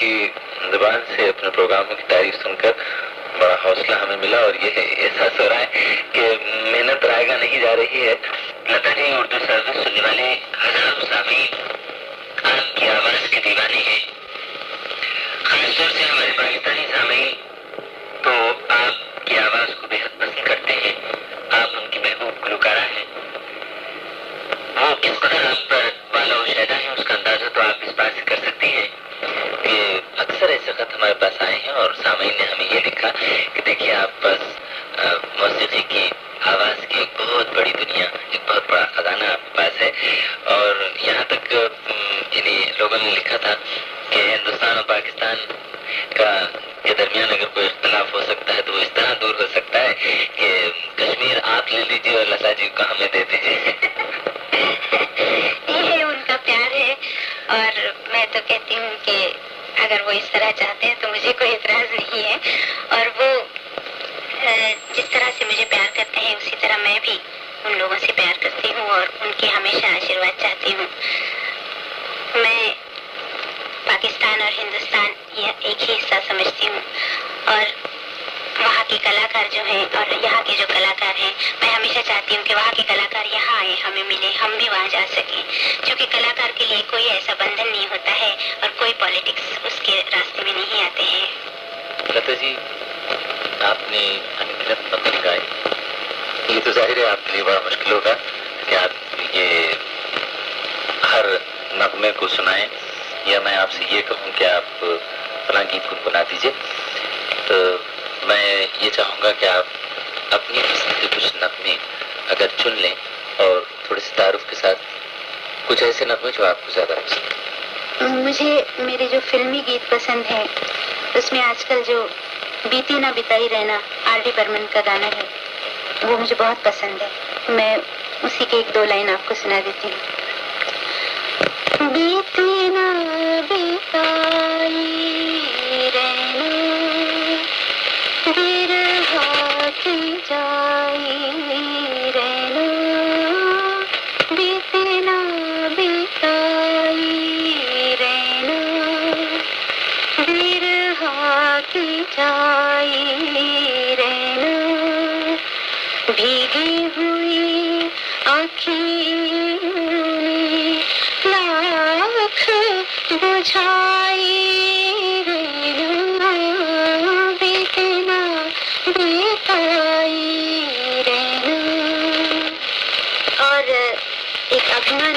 کی زبان سے اپنے پروگراموں کی تعریف سن کر بڑا حوصلہ ہمیں ملا اور یہ احساس ہو رہا ہے کہ محنت رائے گا نہیں جا رہی ہے۔ لتا اردو سروس سننے والے ہزاروں سامعین آپ کی آواز کے دیوانے ہیں خاص طور سے ہمارے پاکستانی سامعین تو آپ کی آواز کو بے حد پسند کرتے ہیں۔ آپ ان کی محبوب گلوکارہ ہیں۔ وہ کس قدر آپ پر والا و شہدا ہے اس کا اندازہ تو آپ اس بات سے کر نہیں ہے اور وہ جس طرح سے مجھے پیار کرتے ہیں، اسی طرح میں بھی ان لوگوں سے پیار کرتی ہوں اور ان کی ہمیشہ آشیرواد چاہتی ہوں۔ میں پاکستان اور ہندوستان یہ ایک ہی حصہ سمجھتی ہوں اور وہاں کے کلاکار جو ہیں اور یہاں کے جو کلاکار ہیں، میں ہمیشہ چاہتی ہوں کہ وہاں کے کلاکار یہاں آئے ہمیں ملے ہم بھی وہاں جا سکیں۔ کیونکہ کلاکار کے لیے کوئی ایسا بندھن نہیں ہوتا ہے اور کوئی پالیٹکس اس کے راستے میں نہیں آتے ہیں جی آپ نے انگنت نقل گائے یہ تو ظاہر ہے آپ کے لیے بڑا مشکل ہوگا کہ آپ یہ ہر نغمے کو سنائیں، یا میں آپ سے یہ کہوں کہ آپ فلاں گیت کو بنا دیجیے تو میں یہ چاہوں گا کہ آپ اپنی پسند کے کچھ نغمے اگر چن لیں اور تھوڑے سے تعارف کے ساتھ کچھ ایسے نغمے جو آپ کو زیادہ پسند مجھے میرے جو فلمی گیت پسند ہیں اس میں آج کل جو بیتی نہ بتائی رہنا آر ڈی برمن کا گانا ہے، وہ مجھے بہت پسند ہے۔ میں اسی کے ایک دو لائن آپ کو سنا دیتی ہوں۔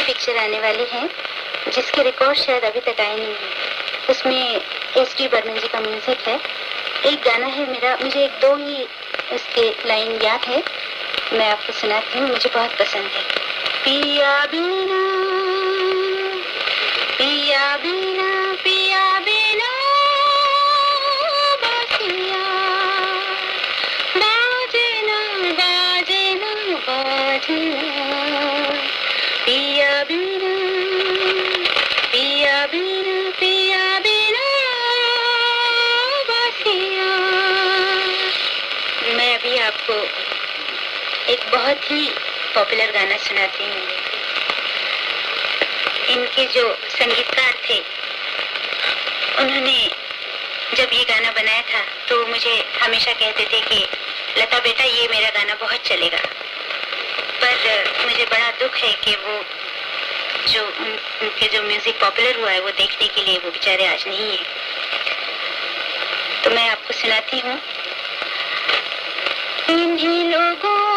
پکچر آنے والی ہے، جس کے ریکارڈ شاید ابھی تک آئے نہیں اس میں ایس ٹی برمن جی کا میوزک ہے۔ ایک گانا ہے میرا، مجھے ایک دو ہی اس کے لائن یاد ہے۔ میں آپ کو سناتی ہوں، مجھے بہت پسند ہے۔ پیا بینا پیا بینا۔ آپ کو ایک بہت ہی پاپولر گانا سناتی ہوں۔ ان کے جو سنگیتکار تھے، انہوں نے جب یہ گانا بنایا تھا تو مجھے ہمیشہ کہتے تھے کہ، لتا بیٹا، یہ میرا گانا بہت چلے گا۔ پر مجھے بڑا دکھ ہے کہ وہ جو ان کے جو میوزک پاپولر ہوا ہے، وہ دیکھنے کے لیے وہ بیچارے آج نہیں ہیں۔ تو میں آپ کو سناتی ہوں۔ انہی لوگوں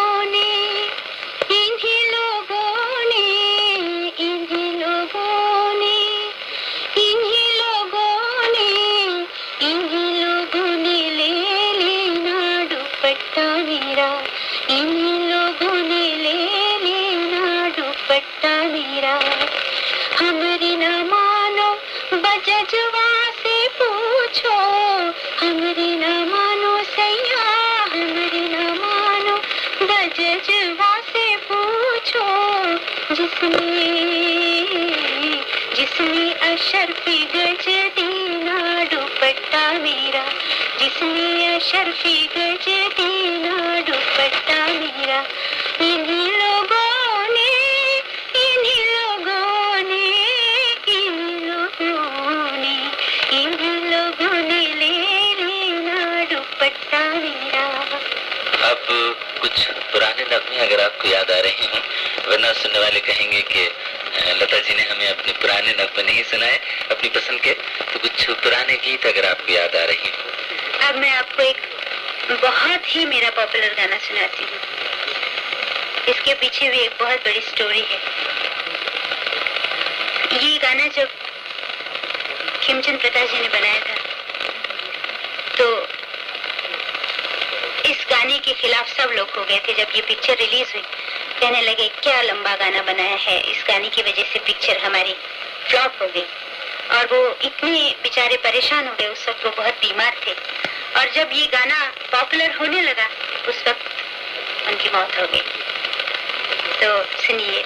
نظمیں اگر آپ کو یاد آ رہی ہوں ورنہ سننے والے کہیں گے کہ لتا جی نے ہمیں اپنے پرانے نغمے نہیں سنائے، اپنی پسند کے تو کچھ پرانے گیت اگر آپ کو یاد آ رہی ہوں۔ اب میں آپ کو ایک بہت ہی میرا پاپولر گانا سناتی ہوں۔ اس کے پیچھے بھی ایک بہت بڑی سٹوری ہے۔ یہ گانا جب کھیم چند پرکاش جی نے بنایا تھا، تو گانے کے خلاف سب لوگ ہو گئے تھے جب یہ پکچر ریلیز ہوئی۔ کہنے لگے، کیا لمبا گانا بنایا ہے؟ اس گانے کی وجہ سے پکچر ہماری فلاپ ہو گئی۔ اور وہ اتنے بیچارے پریشان ہو گئے، اس وقت وہ بہت بیمار تھے۔ اور جب یہ گانا پاپولر ہونے لگا، اس وقت ان کی موت ہو گئی۔ تو سنیے۔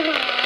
Thank you.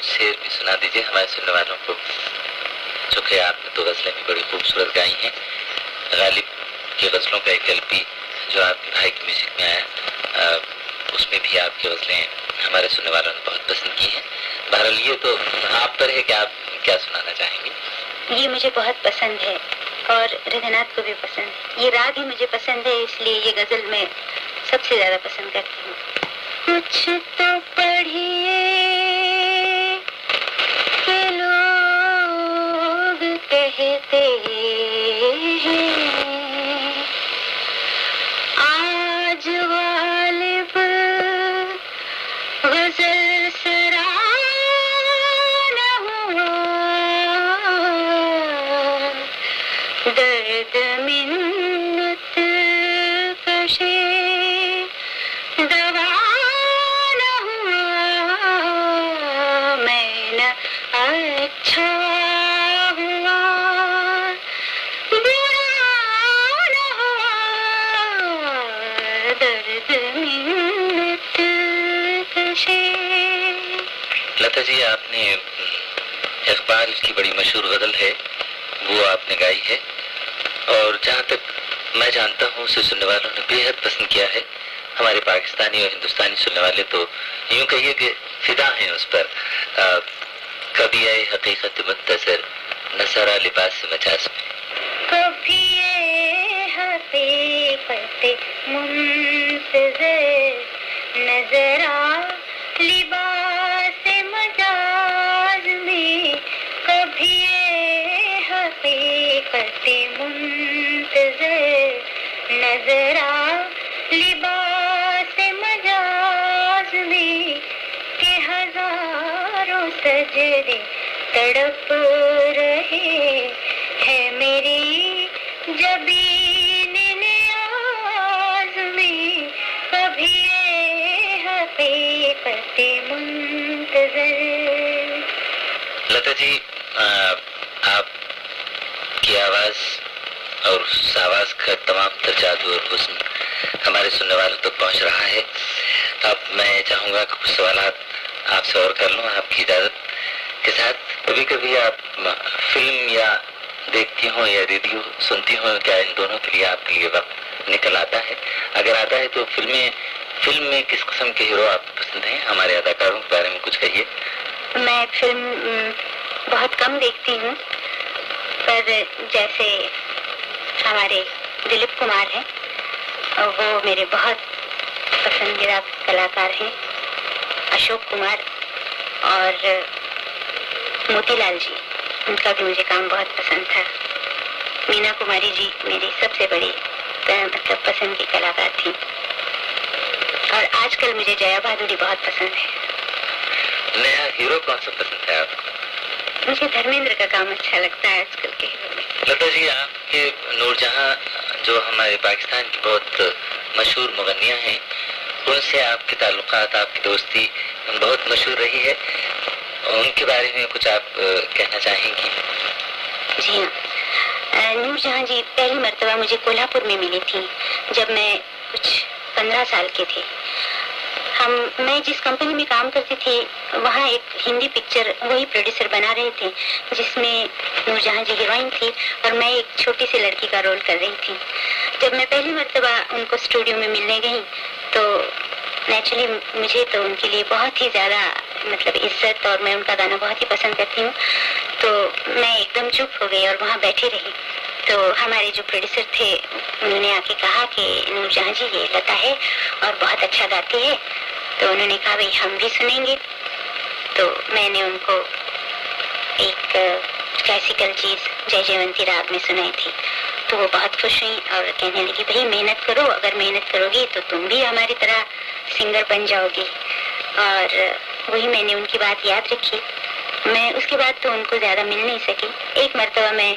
کچھ شعر بھی سنا دیجیے ہمارے سننے والوں کو۔ چونکہ آپ نے تو غزلیں بھی بڑی خوبصورت گائی ہیں۔ غالب کے غزلوں کا ایک ایلپی جو آپ کے بھائی کی میوزک میں آیا اس میں بھی آپ کی غزلیں ہمارے سننے والوں نے بہت پسند کی ہیں۔ بہرحال یہ تو آپ پر ہے کہ آپ کیا سنانا چاہیں گے؟ یہ مجھے بہت پسند ہے اور رگناتھ کو بھی پسند۔ ہے یہ راگ ہی مجھے پسند ہے، اس لیے یہ غزل میں سب سے زیادہ پسند کرتی ہوں۔ کچھ تو سے ہی اقبال کی بڑی مشہور غزل ہے، وہ آپ نے گائی ہے۔ اور جہاں تک میں جانتا ہوں، اسے سننے والوں نے بے حد پسند کیا ہے۔ ہمارے پاکستانی اور ہندوستانی سننے والے تو یوں کہیے کہ فدا ہیں اس پر۔ کبھی آئے حقیقت منتظر نسرا لباس سے مجاز میں۔ کبھی حقیقت منتظر نظرا لباس سجدے تڑپ رہے ہے میری جبین لتا جی آپ کی آواز اور اس آواز کا تمام ترجاد اور حسن ہمارے سننے والوں تک پہنچ رہا ہے اب میں چاہوں گا کہ کچھ سوالات آپ سے اور کر لوں آپ کی اجازت کے ساتھ کبھی کبھی آپ فلم یا دیکھتی ہوں یا ریڈیو سنتی ہوں کیا ان دونوں کے لیے آپ کے لیے وقت نکل آتا ہے؟ اگر آتا ہے تو فلمیں فلم میں کس قسم کے ہیرو آپ پسند ہیں؟ ہمارے اداکاروں کے بارے میں کچھ کہیے۔ میں فلم بہت کم دیکھتی ہوں، پر جیسے ہمارے دلیپ کمار ہیں، وہ میرے بہت پسندیدہ کلاکار ہیں، اشوک کمار اور موتی لال جی ان کا بھی مجھے کام بہت پسند تھا مینا کماری جی میری سب سے بڑی مطلب پسند کی کلاکار تھی اور آج کل مجھے جیا بہادری بہت پسند ہے نیا ہیرو کون سا پسند ہے آپ کو مجھے دھرمیندر کا کام اچھا لگتا ہے آج کل کے لتا جی آپ کے نور جہاں جو ہمارے پاکستان کی بہت مشہور مغنیاں ہیں ان سے آپ کے تعلقات آپ کی دوستی بہت مشہور رہی ہے ان کے بارے میں کچھ آپ کہنا چاہیں گی جی ہاں نور جہاں جی پہلی مرتبہ مجھے کولہاپور میں ملی تھی، جب میں کچھ پندرہ سال کی تھی ہم، میں جس کمپنی میں کام کرتی تھی، وہاں ایک ہندی پکچر وہی پروڈیوسر بنا رہے تھے، جس میں نور جہاں جی ہیروئن تھی اور میں ایک چھوٹی سی لڑکی کا رول کر رہی تھی۔ جب میں پہلی مرتبہ ان کو اسٹوڈیو میں ملنے گئی، تو نیچرلی مجھے تو ان کے لیے بہت ہی زیادہ مطلب عزت اور میں ان کا گانا بہت ہی پسند کرتی ہوں۔ تو میں ایک دم چپ ہو گئی اور وہاں بیٹھی رہی۔ تو ہمارے جو پروڈیوسر تھے، انہوں نے آ کے کہا کہ نور جہاں جی یہ لتا ہے اور بہت اچھا گاتی ہے۔ تو انہوں نے کہا، بھائی، ہم بھی سنیں گے۔ تو میں نے ان کو ایک کلاسیکل چیز جے جیونتی راگ میں سنائی تھی۔ تو وہ بہت خوش ہوئی اور کہنے لگی، بھائی، محنت کرو۔ اگر محنت کرو گی تو تم بھی ہماری طرح سنگر بن جاؤ گی۔ اور وہی میں نے ان کی بات یاد رکھی۔ میں اس کے بعد تو ان کو زیادہ مل نہیں سکی۔ ایک مرتبہ میں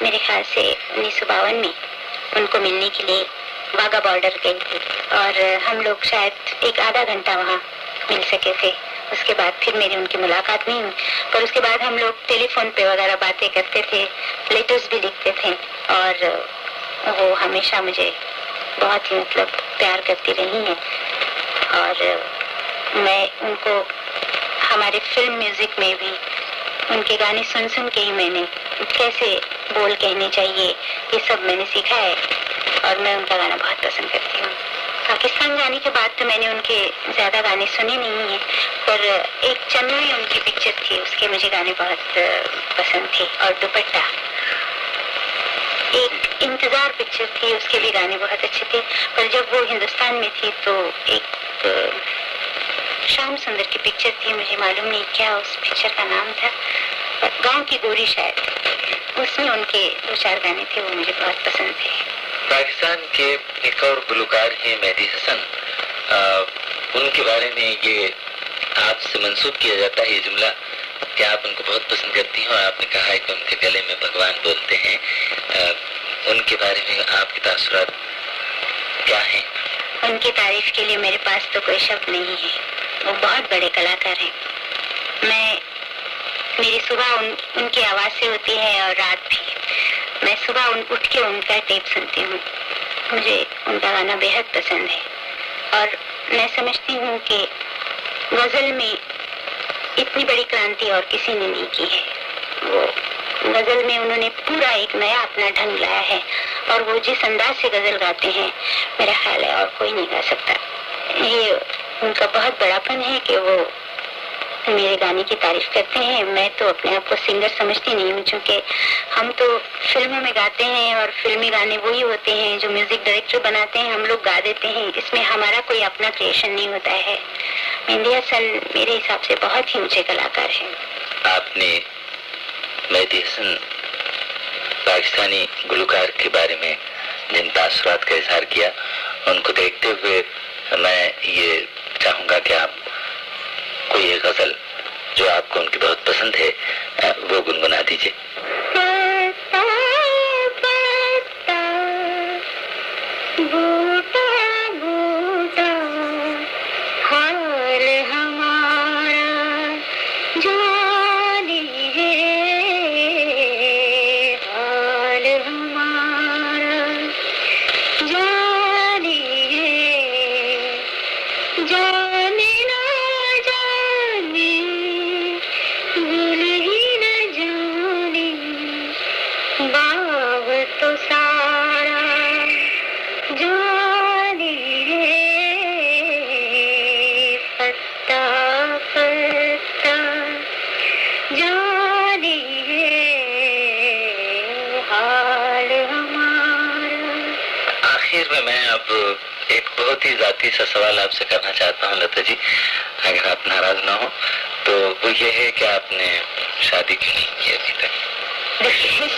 میرے خیال سے انیس سو باون میں ان کو ملنے کے لیے واگا بارڈر گئی تھی اور ہم لوگ شاید ایک آدھا گھنٹہ وہاں مل سکے تھے۔ اس کے بعد پھر میری ان کی ملاقات نہیں ہوئی۔ پر اس کے بعد ہم لوگ ٹیلی فون پہ وغیرہ باتیں کرتے تھے، لیٹرز بھی لکھتے تھے اور وہ ہمیشہ مجھے بہت ہی مطلب پیار کرتی رہی ہیں۔ اور میں ان کو ہمارے فلم میوزک میں بھی ان کے گانے سن سن کے ہی میں نے کیسے بول کہنے چاہیے، یہ سب میں نے سیکھا ہے اور میں ان کا گانا بہت پسند کرتی ہوں۔ پاکستان جانے کے بعد تو میں نے ان کے زیادہ گانے سنے نہیں ہیں، پر ایک چنوئی ان کی پکچر تھی، اس کے مجھے گانے بہت پسند تھے، اور دوپٹہ۔ ایک انتظار پکچر تھی، اس کے بھی گانے بہت اچھے تھے، پر جب وہ ہندوستان میں تھی تو ایک شام سندر کی پکچر تھی مجھے معلوم نہیں کیا اس پکچر کا نام تھا گاؤں کی گوری شاید۔ اس میں ان کے دو چار گانے تھے وہ مجھے بہت پسند تھے۔ پاکستان کے ایک اور گلوکار ہیں مہدی حسن۔ آ، ان کے بارے میں یہ آپ سے منسوب کیا جاتا ہے یہ جملہ کہ آپ ان کو بہت پسند کرتی ہیں اور آپ نے کہا ہے کہ ان کے گلے میں بھگوان بولتے ہیں۔ آ، ان کے بارے میں آپ کے تاثرات کیا ہیں؟ ان کی تعریف کے لیے میرے پاس تو کوئی شبد نہیں ہے۔ وہ بہت بڑے کلاکار ہیں۔ میں، میری صبح ان ان کی آواز سے ہوتی ہے اور رات بھی۔ میں صبح ان، اٹھ کے ان کا ٹیپ سنتی ہوں۔ مجھے ان کا گانا بےحد پسند ہے۔ اور میں سمجھتی ہوں کہ غزل میں اتنی بڑی کرانتی اور کسی نے نہیں کی ہے۔ وہ غزل میں انہوں نے پورا ایک نیا اپنا ڈھنگ لایا ہے اور وہ جس انداز سے غزل گاتے ہیں میرا خیال ہے اور کوئی نہیں گا سکتا۔ یہ ان کا بہت بڑا پن ہے کہ وہ میرے گانے کی تعریف کرتے ہیں۔ میں تو اپنے آپ کو سنگر سمجھتی نہیں ہوں، چونکہ ہم تو فلموں میں گاتے ہیں اور فلمی گانے وہی ہوتے ہیں جو میوزک ڈائریکٹر بناتے ہیں، ہم لوگ گا دیتے ہیں۔ اس میں ہمارا کوئی اپنا کریشن نہیں ہوتا ہے۔ مہندی حسن میرے حساب سے بہت ہی اونچے کلاکار ہیں۔ آپ نے مہدی حسن، پاکستانی گلوکار کے بارے میں جن تاثرات کا اظہار کیا، ان کو دیکھتے ہوئے میں یہ چاہوں گا کہ آپ کوئی یہ غزل جو آپ کو ان کی بہت پسند ہے، وہ گنگنا دیجیے سا سوال آپ سے کرنا چاہتا ہوں لتا جی اگر آپ ناراض نہ ہو تو وہ یہ ہے کہ آپ نے شادی کی ابھی تک؟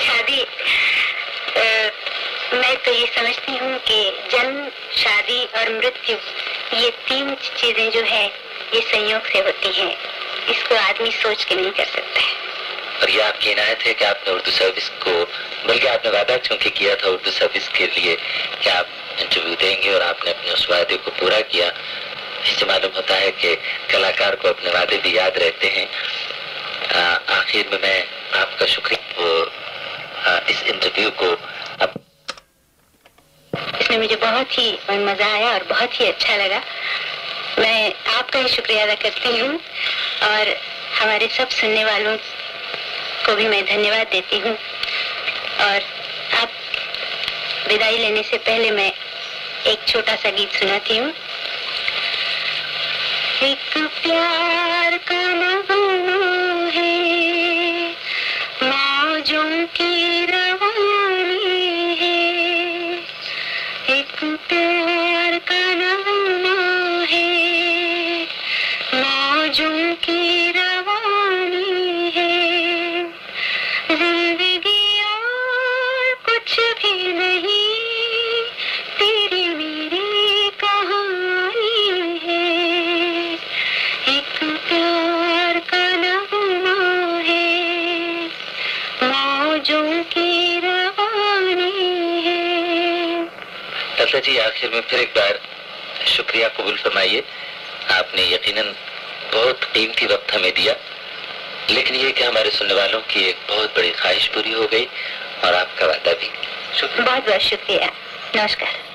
شادی میں تو یہ سمجھتی ہوں کہ جنم شادی اور مرتیو یہ تین چیزیں جو ہے یہ سنیوگ سے ہوتی ہیں۔ اس کو آدمی سوچ کے نہیں کر سکتا ہے۔ اور یہ آپ کی عنایت ہے کہ آپ نے اردو سروس کو بلکہ آپ نے وعدہ چونکہ کیا تھا اردو سروس کے لیے کہ آپ انٹرویو دیں گے اور آپ نے اپنے اس وعدے کو پورا کیا، اس سے معلوم ہوتا ہے کہ کلاکار کو اپنے وعدے بھی یاد رہتے ہیں۔ آخر میں میں آپ کا شکریہ اس انٹرویو کو اس میں مجھے بہت ہی مزہ آیا اور بہت ہی اچھا لگا۔ میں آپ کا ہی شکریہ ادا کرتی ہوں اور ہمارے سب سننے والوں کو بھی میں دھنیہ واد دیتی ہوں۔ اور آپ بدائی لینے سے پہلے میں ایک چھوٹا سا گیت سناتی ہوں۔ ایک پیار کا ہے۔ موجوں کی روانی ہے۔ ایک پیار کا ہے۔ موجوں کی روانی ہے۔ زندگی اور کچھ بھی نہیں۔ اچھا جی آخر میں پھر ایک بار شکریہ قبول فرمائیے۔ آپ نے یقیناً بہت قیمتی وقت ہمیں دیا، لیکن یہ کہ ہمارے سننے والوں کی ایک بہت بڑی خواہش پوری ہو گئی اور آپ کا وعدہ بھی۔ شکریہ۔ بہت بہت شکریہ۔ نمسکار۔